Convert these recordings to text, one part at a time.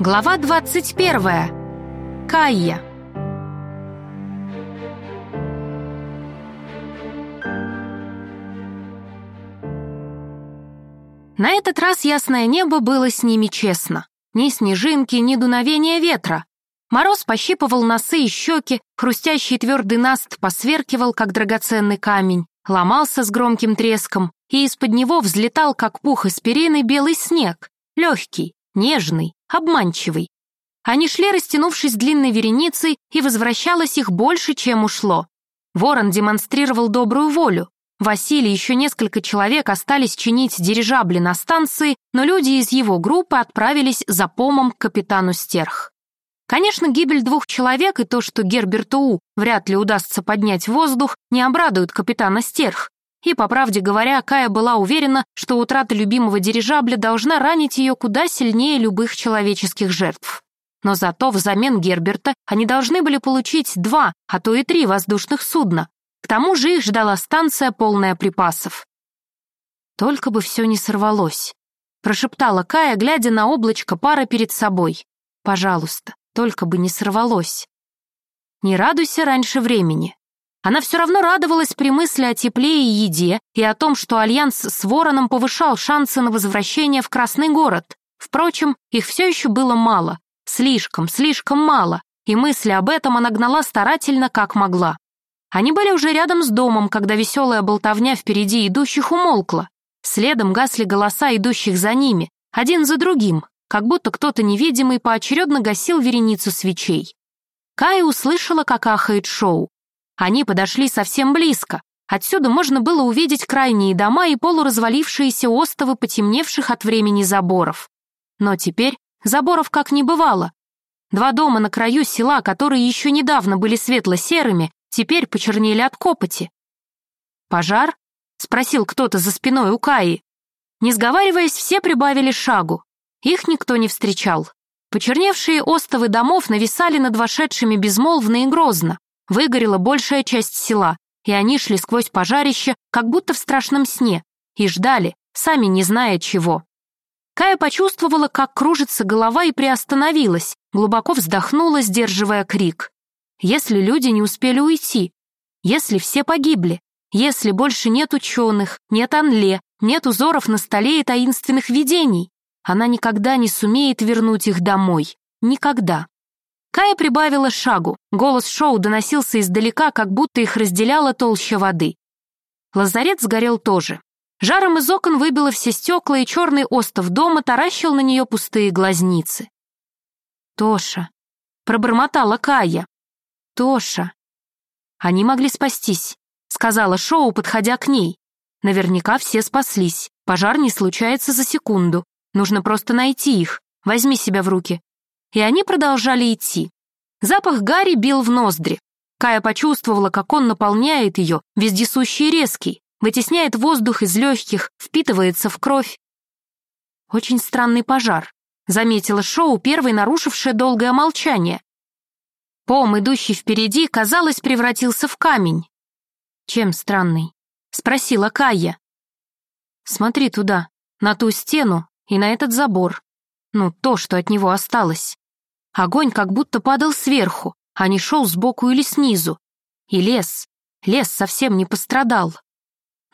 Глава 21. Кайя. На этот раз ясное небо было с ними честно. Ни снежинки, ни дуновения ветра. Мороз пощипывал носы и щеки, хрустящий твердый наст посверкивал, как драгоценный камень, ломался с громким треском, и из-под него взлетал, как пух из перины, белый снег, легкий, нежный, обманчивый. Они шли, растянувшись длинной вереницей, и возвращалось их больше, чем ушло. Ворон демонстрировал добрую волю. Василий и еще несколько человек остались чинить дирижабли на станции, но люди из его группы отправились за помом к капитану Стерх. Конечно, гибель двух человек и то, что Герберту У вряд ли удастся поднять воздух, не обрадуют капитана Стерх. И, по правде говоря, Кая была уверена, что утрата любимого дирижабля должна ранить ее куда сильнее любых человеческих жертв. Но зато взамен Герберта они должны были получить два, а то и три воздушных судна. К тому же их ждала станция, полная припасов. «Только бы все не сорвалось», — прошептала Кая, глядя на облачко пара перед собой. «Пожалуйста, только бы не сорвалось». «Не радуйся раньше времени», она все равно радовалась при мысли о тепле и еде и о том, что альянс с Вороном повышал шансы на возвращение в Красный город. Впрочем, их все еще было мало. Слишком, слишком мало. И мысли об этом она гнала старательно, как могла. Они были уже рядом с домом, когда веселая болтовня впереди идущих умолкла. Следом гасли голоса идущих за ними, один за другим, как будто кто-то невидимый поочередно гасил вереницу свечей. Кая услышала, как ахает шоу. Они подошли совсем близко. Отсюда можно было увидеть крайние дома и полуразвалившиеся остовы потемневших от времени заборов. Но теперь заборов как не бывало. Два дома на краю села, которые еще недавно были светло-серыми, теперь почернели от копоти. «Пожар?» — спросил кто-то за спиной у Каи. Не сговариваясь, все прибавили шагу. Их никто не встречал. Почерневшие остовы домов нависали над вошедшими безмолвно и грозно. Выгорела большая часть села, и они шли сквозь пожарище, как будто в страшном сне, и ждали, сами не зная чего. Кая почувствовала, как кружится голова и приостановилась, глубоко вздохнула, сдерживая крик. Если люди не успели уйти, если все погибли, если больше нет ученых, нет Анле, нет узоров на столе и таинственных видений, она никогда не сумеет вернуть их домой. Никогда. Кая прибавила шагу. Голос Шоу доносился издалека, как будто их разделяла толща воды. Лазарет сгорел тоже. Жаром из окон выбило все стекла, и черный остов дома таращил на нее пустые глазницы. «Тоша», — пробормотала Кая. «Тоша». «Они могли спастись», — сказала Шоу, подходя к ней. «Наверняка все спаслись. Пожар не случается за секунду. Нужно просто найти их. Возьми себя в руки и они продолжали идти. Запах Гарри бил в ноздри. Кая почувствовала, как он наполняет ее, вездесущий и резкий, вытесняет воздух из легких, впитывается в кровь. «Очень странный пожар», — заметила Шоу, первой нарушившее долгое молчание. Пом, идущий впереди, казалось, превратился в камень. «Чем странный?» — спросила Кая. «Смотри туда, на ту стену и на этот забор. Ну, то, что от него осталось. Огонь как будто падал сверху, а не шел сбоку или снизу. И лес, лес совсем не пострадал.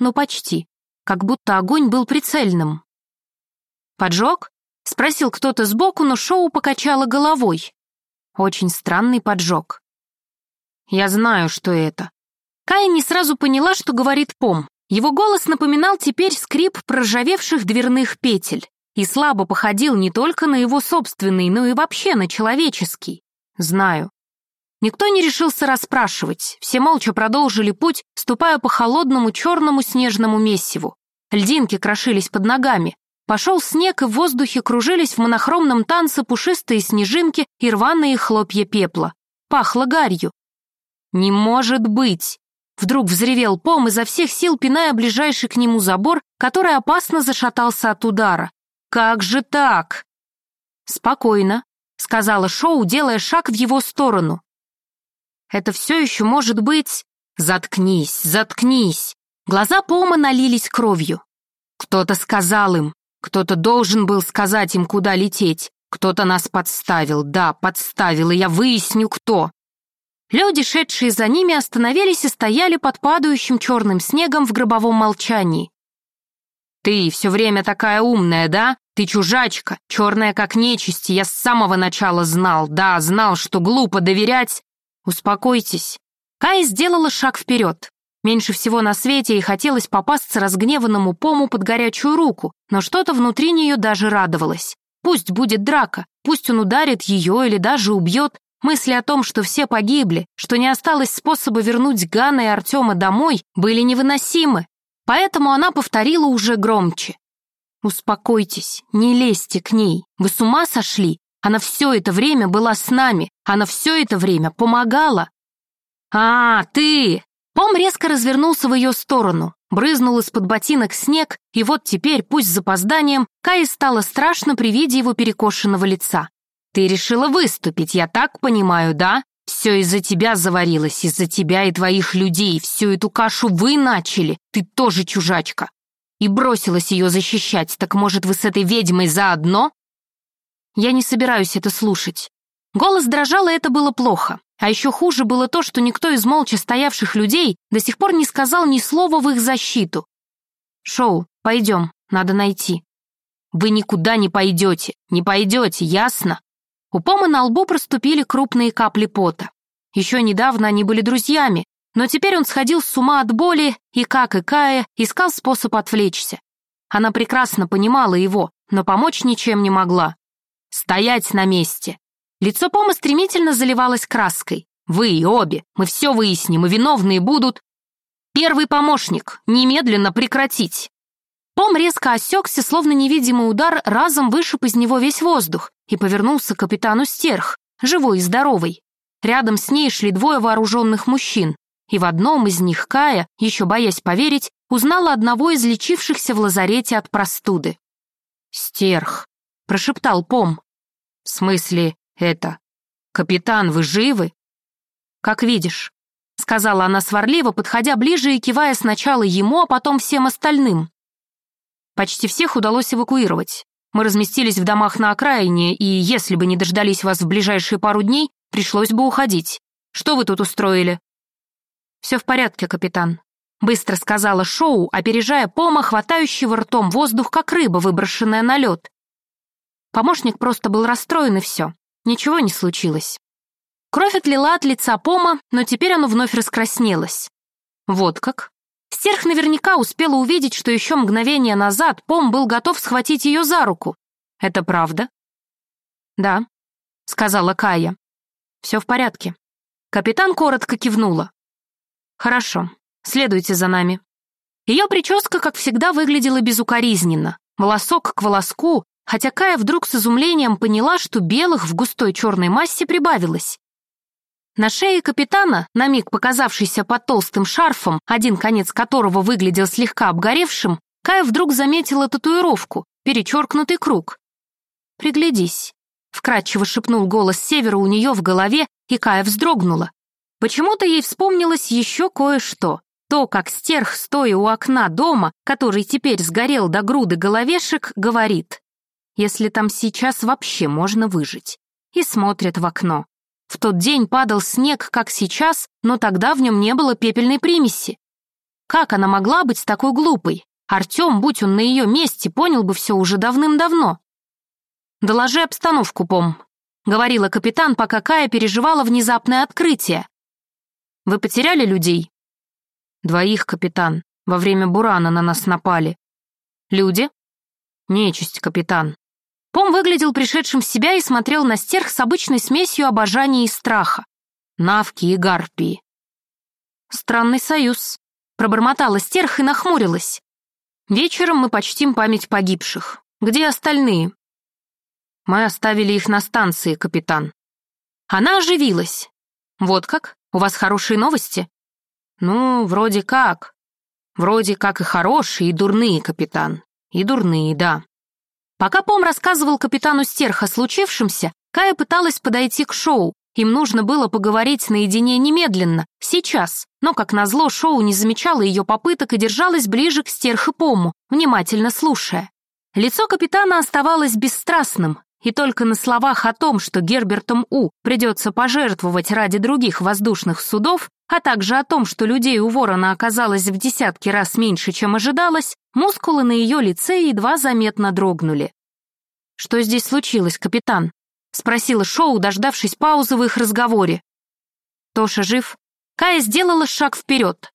Ну, почти, как будто огонь был прицельным. «Поджог?» — спросил кто-то сбоку, но Шоу покачала головой. Очень странный поджог. «Я знаю, что это». Кая не сразу поняла, что говорит Пом. Его голос напоминал теперь скрип проржавевших дверных петель и слабо походил не только на его собственный, но и вообще на человеческий. Знаю. Никто не решился расспрашивать, все молча продолжили путь, ступая по холодному черному снежному месиву. Льдинки крошились под ногами. Пошел снег, и в воздухе кружились в монохромном танце пушистые снежинки и рваные хлопья пепла. Пахло гарью. «Не может быть!» Вдруг взревел Пом изо всех сил, пиная ближайший к нему забор, который опасно зашатался от удара. «Как же так?» «Спокойно», — сказала Шоу, делая шаг в его сторону. «Это все еще может быть...» «Заткнись, заткнись!» Глаза Пома налились кровью. Кто-то сказал им, кто-то должен был сказать им, куда лететь. Кто-то нас подставил, да, подставил, и я выясню, кто. Люди, шедшие за ними, остановились и стояли под падающим черным снегом в гробовом молчании. «Ты все время такая умная, да? Ты чужачка, черная как нечисть, я с самого начала знал, да, знал, что глупо доверять. Успокойтесь». Кай сделала шаг вперед. Меньше всего на свете ей хотелось попасться разгневанному пому под горячую руку, но что-то внутри нее даже радовалось. Пусть будет драка, пусть он ударит ее или даже убьет, Мысли о том, что все погибли, что не осталось способа вернуть Гана и Артема домой, были невыносимы, поэтому она повторила уже громче. «Успокойтесь, не лезьте к ней, вы с ума сошли? Она все это время была с нами, она все это время помогала». «А, ты!» Пом резко развернулся в ее сторону, брызнул из-под ботинок снег, и вот теперь, пусть с запозданием, Кае стало страшно при виде его перекошенного лица. Ты решила выступить, я так понимаю, да? Все из-за тебя заварилось, из-за тебя и твоих людей. Всю эту кашу вы начали, ты тоже чужачка. И бросилась ее защищать, так может вы с этой ведьмой заодно? Я не собираюсь это слушать. Голос дрожал, и это было плохо. А еще хуже было то, что никто из молча стоявших людей до сих пор не сказал ни слова в их защиту. «Шоу, пойдем, надо найти». «Вы никуда не пойдете, не пойдете, ясно? У Пома на лбу проступили крупные капли пота. Еще недавно они были друзьями, но теперь он сходил с ума от боли и, как и Кая, искал способ отвлечься. Она прекрасно понимала его, но помочь ничем не могла. «Стоять на месте!» Лицо Пома стремительно заливалось краской. «Вы и обе, мы все выясним, и виновные будут...» «Первый помощник, немедленно прекратить!» Пом резко осекся, словно невидимый удар разом вышиб из него весь воздух и повернулся к капитану Стерх, живой и здоровый. Рядом с ней шли двое вооруженных мужчин, и в одном из них Кая, еще боясь поверить, узнала одного из лечившихся в лазарете от простуды. «Стерх», — прошептал Пом. «В смысле это? Капитан, вы живы?» «Как видишь», — сказала она сварливо, подходя ближе и кивая сначала ему, а потом всем остальным. Почти всех удалось эвакуировать. Мы разместились в домах на окраине, и если бы не дождались вас в ближайшие пару дней, пришлось бы уходить. Что вы тут устроили?» «Все в порядке, капитан», — быстро сказала Шоу, опережая Пома, хватающего ртом воздух, как рыба, выброшенная на лед. Помощник просто был расстроен, и все. Ничего не случилось. Кровь отлила от лица Пома, но теперь оно вновь раскраснелось. Вот как. Стерх наверняка успела увидеть, что еще мгновение назад Пом был готов схватить ее за руку. Это правда? Да, сказала Кая. Все в порядке. Капитан коротко кивнула. Хорошо, следуйте за нами. Ее прическа, как всегда, выглядела безукоризненно. Волосок к волоску, хотя Кая вдруг с изумлением поняла, что белых в густой черной массе прибавилось. На шее капитана, на миг показавшийся под толстым шарфом, один конец которого выглядел слегка обгоревшим, Кая вдруг заметила татуировку, перечеркнутый круг. «Приглядись», — вкратчиво шепнул голос севера у нее в голове, и Кая вздрогнула. Почему-то ей вспомнилось еще кое-что. То, как стерх, стоя у окна дома, который теперь сгорел до груды головешек, говорит, если там сейчас вообще можно выжить, и смотрит в окно. В тот день падал снег, как сейчас, но тогда в нем не было пепельной примеси. Как она могла быть такой глупой? Артем, будь он на ее месте, понял бы все уже давным-давно. «Доложи обстановку, Пом», — говорила капитан, пока Кая переживала внезапное открытие. «Вы потеряли людей?» «Двоих, капитан. Во время бурана на нас напали». «Люди?» «Нечисть, капитан. Пом выглядел пришедшим в себя и смотрел на стерх с обычной смесью обожания и страха. Навки и гарпии. «Странный союз», — пробормотала стерх и нахмурилась. «Вечером мы почтим память погибших. Где остальные?» «Мы оставили их на станции, капитан». Она оживилась. «Вот как? У вас хорошие новости?» «Ну, вроде как. Вроде как и хорошие, и дурные, капитан. И дурные, да. Пока Пом рассказывал капитану Стерха о случившемся, Кая пыталась подойти к Шоу. Им нужно было поговорить наедине немедленно, сейчас. Но, как назло, Шоу не замечала ее попыток и держалась ближе к Стерх и Пому, внимательно слушая. Лицо капитана оставалось бесстрастным, и только на словах о том, что Гербертом У придется пожертвовать ради других воздушных судов, а также о том, что людей у ворона оказалось в десятки раз меньше, чем ожидалось, мускулы на ее лице едва заметно дрогнули. «Что здесь случилось, капитан?» — спросила Шоу, дождавшись паузы в их разговоре. «Тоша жив?» Кая сделала шаг вперед.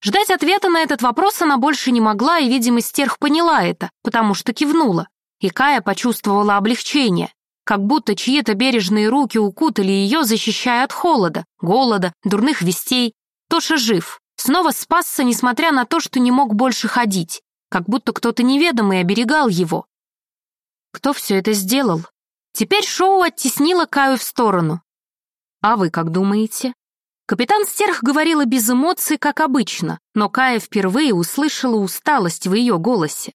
Ждать ответа на этот вопрос она больше не могла, и, видимо, стерх поняла это, потому что кивнула. И Кая почувствовала облегчение, как будто чьи-то бережные руки укутали ее, защищая от холода, голода, дурных вестей. Тоша жив, снова спасся, несмотря на то, что не мог больше ходить, как будто кто-то неведомый оберегал его. Кто все это сделал? Теперь Шоу оттеснила Каю в сторону. А вы как думаете? Капитан Стерх говорила без эмоций, как обычно, но Кая впервые услышала усталость в ее голосе.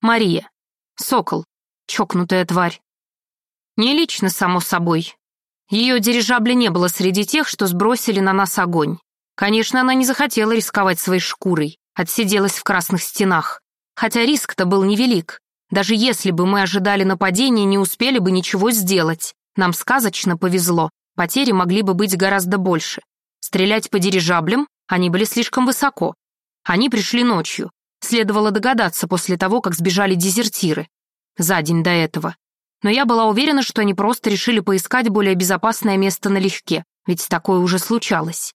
Мария. Сокол. Чокнутая тварь. Не лично, само собой. Ее дирижабля не было среди тех, что сбросили на нас огонь. Конечно, она не захотела рисковать своей шкурой, отсиделась в красных стенах. Хотя риск-то был невелик. Даже если бы мы ожидали нападения, не успели бы ничего сделать. Нам сказочно повезло, потери могли бы быть гораздо больше. Стрелять по дирижаблям они были слишком высоко. Они пришли ночью. Следовало догадаться после того, как сбежали дезертиры. За день до этого. Но я была уверена, что они просто решили поискать более безопасное место налегке, ведь такое уже случалось.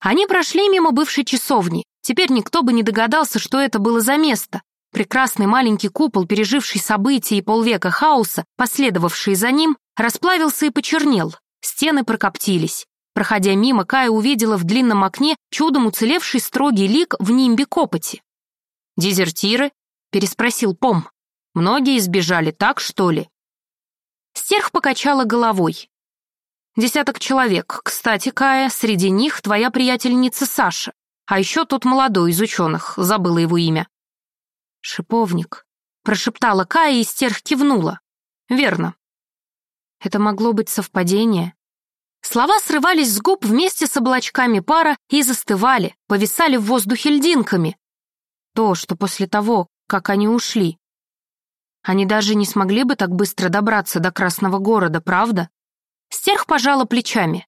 Они прошли мимо бывшей часовни. Теперь никто бы не догадался, что это было за место. Прекрасный маленький купол, переживший события и полвека хаоса, последовавший за ним, расплавился и почернел. Стены прокоптились. Проходя мимо, Кая увидела в длинном окне чудом уцелевший строгий лик в нимбе копоти. «Дезертиры?» — переспросил Пом. «Многие избежали, так что ли?» Стерх покачала головой. «Десяток человек. Кстати, Кая, среди них твоя приятельница Саша. А еще тот молодой из ученых, забыла его имя». «Шиповник», — прошептала Кая, и Стерх кивнула. «Верно». Это могло быть совпадение. Слова срывались с губ вместе с облачками пара и застывали, повисали в воздухе льдинками. То, что после того, как они ушли. Они даже не смогли бы так быстро добраться до Красного города, правда? Стерх пожала плечами.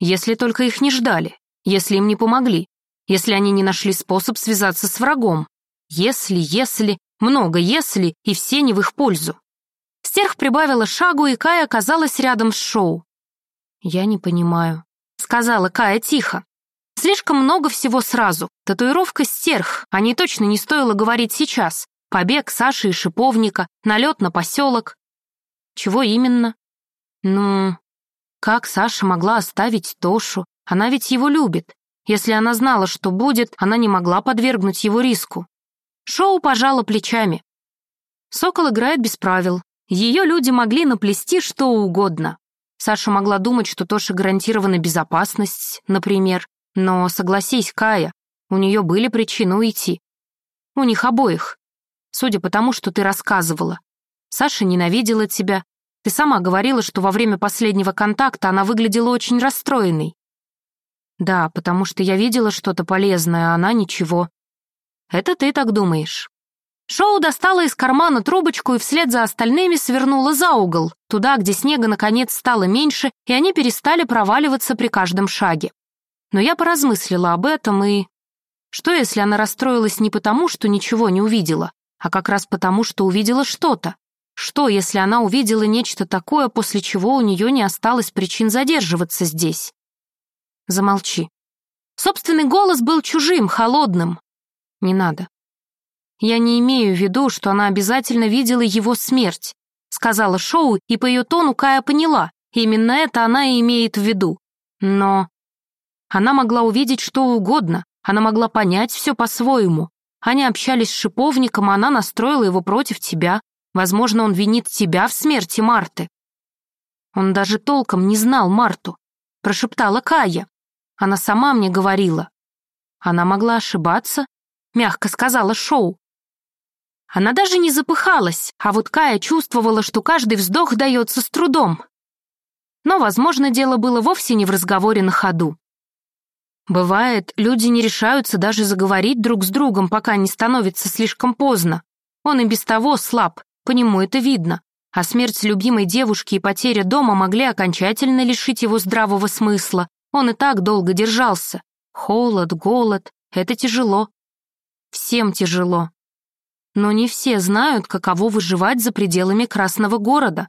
Если только их не ждали, если им не помогли, если они не нашли способ связаться с врагом. Если, если, много если, и все не в их пользу. Стерх прибавила шагу, и Кай оказалась рядом с Шоу. «Я не понимаю», — сказала Кая тихо. «Слишком много всего сразу. Татуировка стерх, о ней точно не стоило говорить сейчас. Побег Саши и Шиповника, налет на поселок». «Чего именно?» «Ну, как Саша могла оставить Тошу? Она ведь его любит. Если она знала, что будет, она не могла подвергнуть его риску». Шоу пожала плечами. Сокол играет без правил. Ее люди могли наплести что угодно. Саша могла думать, что Тоша гарантирована безопасность, например. Но согласись, Кая, у нее были причины уйти. У них обоих. Судя по тому, что ты рассказывала. Саша ненавидела тебя. Ты сама говорила, что во время последнего контакта она выглядела очень расстроенной. Да, потому что я видела что-то полезное, а она ничего. Это ты так думаешь. Шоу достала из кармана трубочку и вслед за остальными свернула за угол, туда, где снега наконец стало меньше, и они перестали проваливаться при каждом шаге. Но я поразмыслила об этом и... Что, если она расстроилась не потому, что ничего не увидела, а как раз потому, что увидела что-то? Что, если она увидела нечто такое, после чего у нее не осталось причин задерживаться здесь? Замолчи. Собственный голос был чужим, холодным. Не надо. «Я не имею в виду, что она обязательно видела его смерть», сказала Шоу, и по ее тону Кая поняла, именно это она и имеет в виду. Но она могла увидеть что угодно, она могла понять все по-своему. Они общались с шиповником, а она настроила его против тебя. Возможно, он винит тебя в смерти Марты. Он даже толком не знал Марту, прошептала Кая. Она сама мне говорила. Она могла ошибаться, мягко сказала Шоу. Она даже не запыхалась, а вот Кая чувствовала, что каждый вздох дается с трудом. Но, возможно, дело было вовсе не в разговоре на ходу. Бывает, люди не решаются даже заговорить друг с другом, пока не становится слишком поздно. Он и без того слаб, по нему это видно. а смерть любимой девушки и потеря дома могли окончательно лишить его здравого смысла. Он и так долго держался. Холод, голод — это тяжело. Всем тяжело. Но не все знают, каково выживать за пределами Красного города.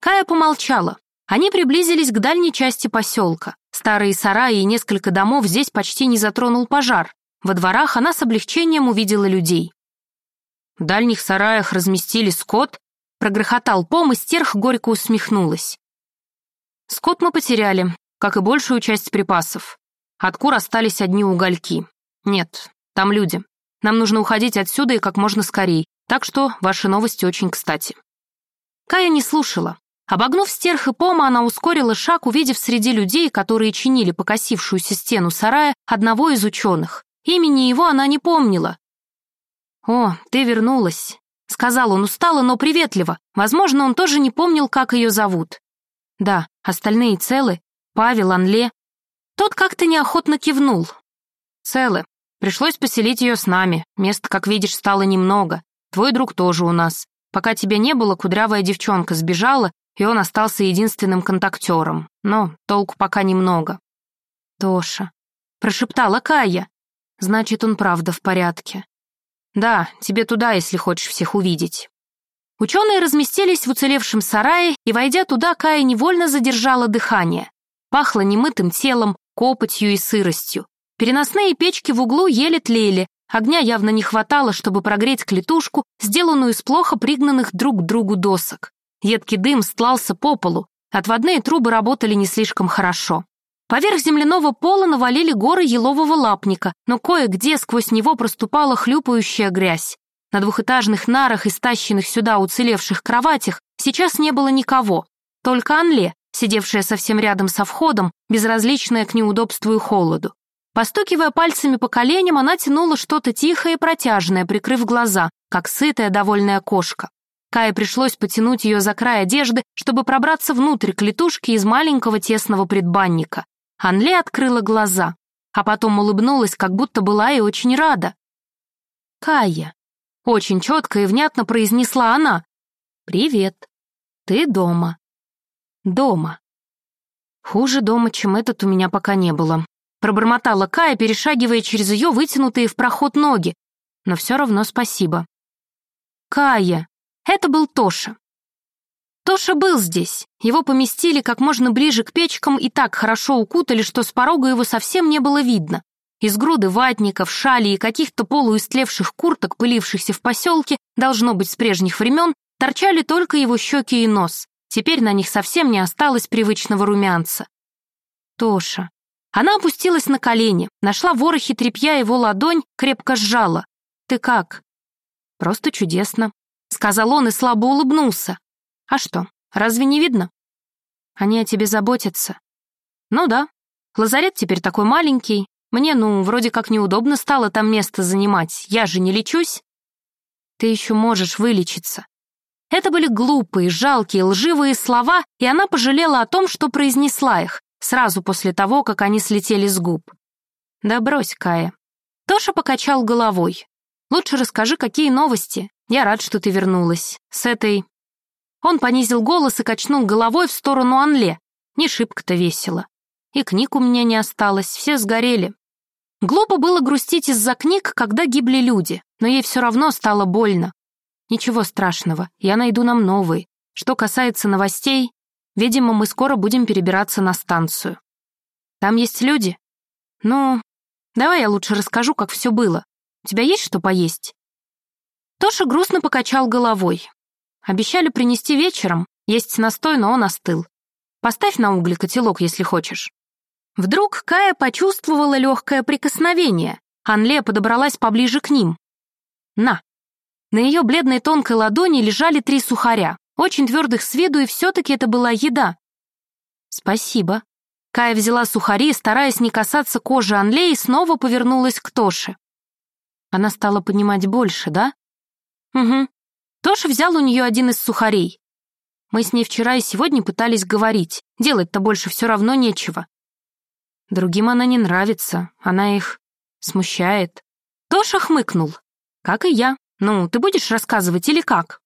Кая помолчала. Они приблизились к дальней части поселка. Старые сараи и несколько домов здесь почти не затронул пожар. Во дворах она с облегчением увидела людей. В дальних сараях разместили скот, прогрохотал пом, и стерх горько усмехнулась. Скот мы потеряли, как и большую часть припасов. От кур остались одни угольки. Нет, там люди. Нам нужно уходить отсюда и как можно скорей, так что ваши новости очень кстати». Кая не слушала. Обогнув стерх и пома, она ускорила шаг, увидев среди людей, которые чинили покосившуюся стену сарая, одного из ученых. Имени его она не помнила. «О, ты вернулась», — сказал он устало, но приветливо. Возможно, он тоже не помнил, как ее зовут. «Да, остальные целы. Павел, Анле». Тот как-то неохотно кивнул. «Целы. Пришлось поселить ее с нами. Мест, как видишь, стало немного. Твой друг тоже у нас. Пока тебя не было, кудрявая девчонка сбежала, и он остался единственным контактером. Но толку пока немного. «Тоша», — прошептала Кая. «Значит, он правда в порядке». «Да, тебе туда, если хочешь всех увидеть». Ученые разместились в уцелевшем сарае, и, войдя туда, Кая невольно задержала дыхание. Пахло немытым телом, копотью и сыростью. Переносные печки в углу еле тлели, огня явно не хватало, чтобы прогреть клетушку, сделанную из плохо пригнанных друг к другу досок. Едкий дым стлался по полу, отводные трубы работали не слишком хорошо. Поверх земляного пола навалили горы елового лапника, но кое-где сквозь него проступала хлюпающая грязь. На двухэтажных нарах и стащенных сюда уцелевших кроватях сейчас не было никого, только Анле, сидевшая совсем рядом со входом, безразличная к неудобству и холоду. Постукивая пальцами по коленям, она тянула что-то тихое и протяжное, прикрыв глаза, как сытая довольная кошка. Кае пришлось потянуть ее за край одежды, чтобы пробраться внутрь клетушки из маленького тесного предбанника. Анле открыла глаза, а потом улыбнулась, как будто была и очень рада. «Кая», — очень четко и внятно произнесла она, — «Привет, ты дома». «Дома». Хуже дома, чем этот, у меня пока не было. Пробормотала Кая, перешагивая через ее вытянутые в проход ноги. Но все равно спасибо. Кая. Это был Тоша. Тоша был здесь. Его поместили как можно ближе к печкам и так хорошо укутали, что с порога его совсем не было видно. Из груды ватников, шали и каких-то полуистлевших курток, пылившихся в поселке, должно быть с прежних времен, торчали только его щеки и нос. Теперь на них совсем не осталось привычного румянца. Тоша. Она опустилась на колени, нашла в ворохе тряпья его ладонь, крепко сжала. «Ты как?» «Просто чудесно», — сказал он и слабо улыбнулся. «А что, разве не видно?» «Они о тебе заботятся». «Ну да. Лазарет теперь такой маленький. Мне, ну, вроде как неудобно стало там место занимать. Я же не лечусь». «Ты еще можешь вылечиться». Это были глупые, жалкие, лживые слова, и она пожалела о том, что произнесла их, сразу после того, как они слетели с губ. «Да брось, Кая». Тоша покачал головой. «Лучше расскажи, какие новости. Я рад, что ты вернулась. С этой...» Он понизил голос и качнул головой в сторону Анле. Не шибко-то весело. И книг у меня не осталось, все сгорели. Глупо было грустить из-за книг, когда гибли люди, но ей все равно стало больно. Ничего страшного, я найду нам новые. Что касается новостей, Видимо, мы скоро будем перебираться на станцию. Там есть люди? Ну, давай я лучше расскажу, как все было. У тебя есть что поесть?» Тоша грустно покачал головой. Обещали принести вечером, есть настой, но он остыл. Поставь на угли котелок, если хочешь. Вдруг Кая почувствовала легкое прикосновение. Анле подобралась поближе к ним. «На». На ее бледной тонкой ладони лежали три сухаря очень твердых с виду, и все-таки это была еда. «Спасибо». Кая взяла сухари, стараясь не касаться кожи Анле, и снова повернулась к Тоше. Она стала понимать больше, да? Угу. Тоша взял у нее один из сухарей. Мы с ней вчера и сегодня пытались говорить. Делать-то больше все равно нечего. Другим она не нравится, она их смущает. Тоша хмыкнул. Как и я. Ну, ты будешь рассказывать или как?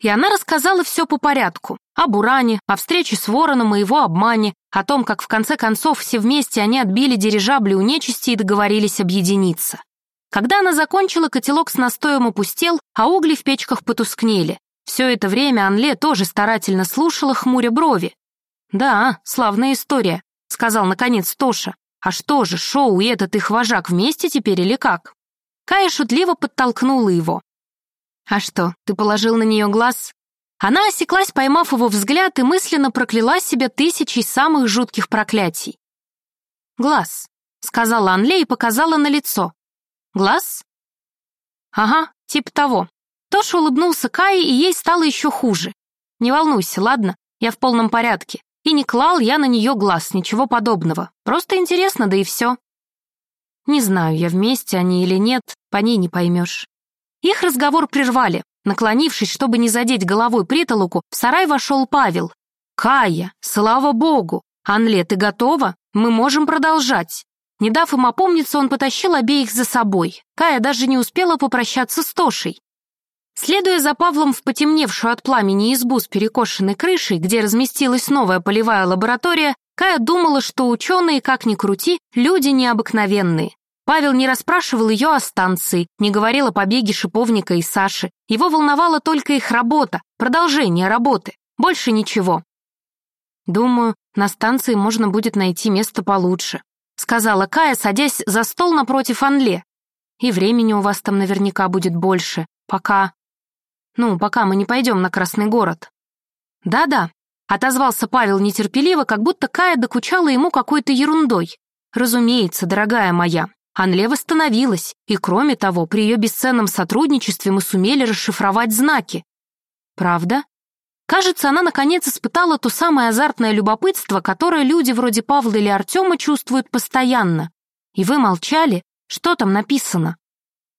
И она рассказала все по порядку. Об Уране, о встрече с Вороном и его обмане, о том, как в конце концов все вместе они отбили дирижабли у нечисти и договорились объединиться. Когда она закончила, котелок с настоем опустел, а угли в печках потускнели. Все это время Анле тоже старательно слушала, хмуря брови. «Да, славная история», — сказал наконец Тоша. «А что же, Шоу и этот их вожак вместе теперь или как?» Кая шутливо подтолкнула его. «А что, ты положил на нее глаз?» Она осеклась, поймав его взгляд, и мысленно прокляла себя тысячей самых жутких проклятий. «Глаз», — сказала Анле и показала на лицо. «Глаз?» «Ага, типа того». Тоша улыбнулся Кае, и ей стало еще хуже. «Не волнуйся, ладно? Я в полном порядке. И не клал я на нее глаз, ничего подобного. Просто интересно, да и все». Не знаю, я вместе они или нет, по ней не поймешь. Их разговор прервали. Наклонившись, чтобы не задеть головой притолоку, в сарай вошел Павел. «Кая, слава богу! Анле, ты готова? Мы можем продолжать!» Не дав им опомниться, он потащил обеих за собой. Кая даже не успела попрощаться с Тошей. Следуя за Павлом в потемневшую от пламени избу с перекошенной крышей, где разместилась новая полевая лаборатория, Кая думала, что ученые, как ни крути, люди необыкновенные. Павел не расспрашивал ее о станции, не говорил о побеге Шиповника и Саши. Его волновала только их работа, продолжение работы. Больше ничего. «Думаю, на станции можно будет найти место получше», сказала Кая, садясь за стол напротив Анле. «И времени у вас там наверняка будет больше, пока...» «Ну, пока мы не пойдем на Красный город». «Да-да», — отозвался Павел нетерпеливо, как будто Кая докучала ему какой-то ерундой. «Разумеется, дорогая моя, Анле восстановилась, и кроме того, при ее бесценном сотрудничестве мы сумели расшифровать знаки. Правда? Кажется, она наконец испытала то самое азартное любопытство, которое люди вроде Павла или Артема чувствуют постоянно. И вы молчали? Что там написано?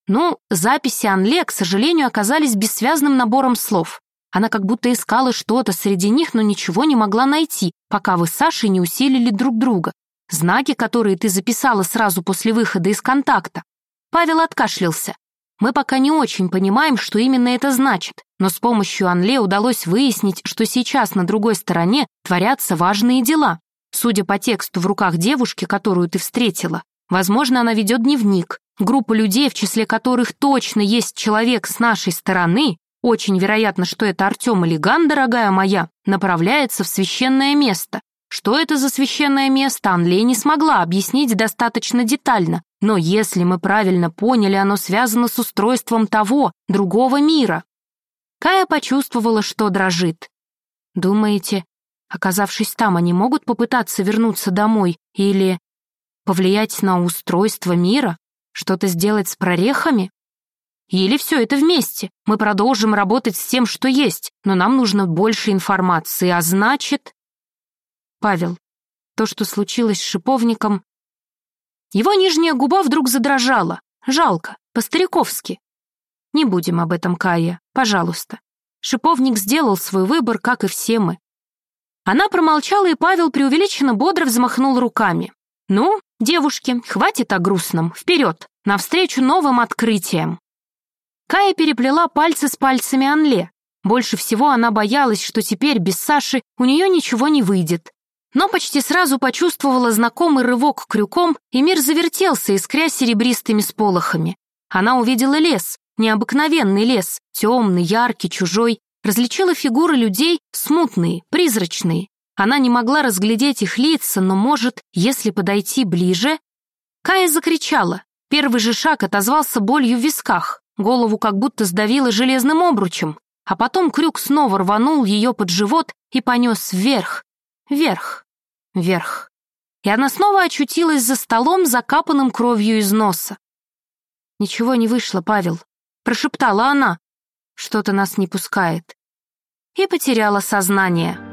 Ну, записи Анле, к сожалению, оказались бессвязным набором слов. Она как будто искала что-то среди них, но ничего не могла найти, пока вы с Сашей не усилили друг друга. Знаки, которые ты записала сразу после выхода из контакта. Павел откашлялся. Мы пока не очень понимаем, что именно это значит, но с помощью Анле удалось выяснить, что сейчас на другой стороне творятся важные дела. Судя по тексту в руках девушки, которую ты встретила, возможно, она ведет дневник. Группа людей, в числе которых точно есть человек с нашей стороны, очень вероятно, что это Артем или Ган, дорогая моя, направляется в священное место. Что это за священное место, Анле не смогла объяснить достаточно детально, но если мы правильно поняли, оно связано с устройством того, другого мира. Кая почувствовала, что дрожит. Думаете, оказавшись там, они могут попытаться вернуться домой или повлиять на устройство мира, что-то сделать с прорехами? Или все это вместе? Мы продолжим работать с тем, что есть, но нам нужно больше информации, а значит... Павел. То, что случилось с шиповником... Его нижняя губа вдруг задрожала. Жалко, по-стариковски. Не будем об этом, Кая, пожалуйста. Шиповник сделал свой выбор, как и все мы. Она промолчала, и Павел преувеличенно бодро взмахнул руками. «Ну, девушки, хватит о грустном, вперед, навстречу новым открытиям!» Кая переплела пальцы с пальцами Анле. Больше всего она боялась, что теперь без Саши у нее ничего не выйдет но почти сразу почувствовала знакомый рывок крюком, и мир завертелся, искря серебристыми сполохами. Она увидела лес, необыкновенный лес, темный, яркий, чужой, различила фигуры людей, смутные, призрачные. Она не могла разглядеть их лица, но, может, если подойти ближе... Кая закричала. Первый же шаг отозвался болью в висках, голову как будто сдавило железным обручем, а потом крюк снова рванул ее под живот и понес вверх, Вверх, вверх. И она снова очутилась за столом, закапанным кровью из носа. «Ничего не вышло, Павел», — прошептала она. «Что-то нас не пускает». И потеряла сознание.